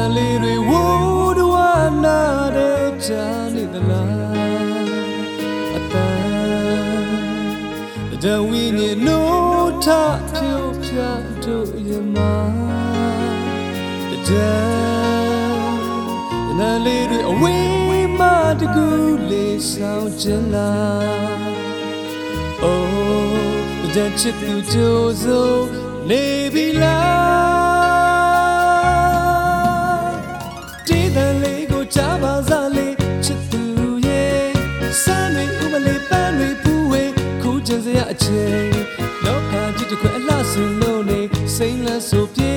န်လေးတွေဝိုးတဝနာတဲ့ကြားနေသလားအတန်တဝိညာဉ်နိုးထဖြိုးဖြတ်တို့ရမတန်နာလေးတွေအဝေးမှတကူလေးဆောင်ချင်လား Oh တန်ချစ်သူကြိုးစိုး နေပြီလားတေးတန်လေးကိုကြားပါစားလေးချစ်သူရဲ့စမ်းတွေဥမလေးပန်းတွေပူဝေခုချင်စရာအချိန်လောကကြီးတစ်ခွဲအလှဆင်လို့နေစိမ့်လန်းဆိုပြေ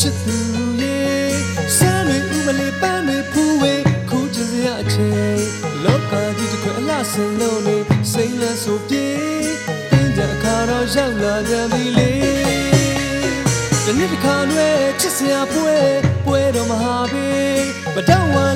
ချစ်သူရဲ့စမ်းတွေဥမလေးပန်းတွေဖူးဝေခုချင်စရာအချိန်လောကကြီးတစ်ခွဲအလှဆင်လို့နေစိမ့်လဲဆိုပြေပင်ကြအခါတော့ရောက်လာကြပြီလေဒီနေ့တစ်ခါနွဲချစ်စရာပွဲပွဲတော့မဟာဘေးမတော့ဝါလေးတွေပွင့်မိ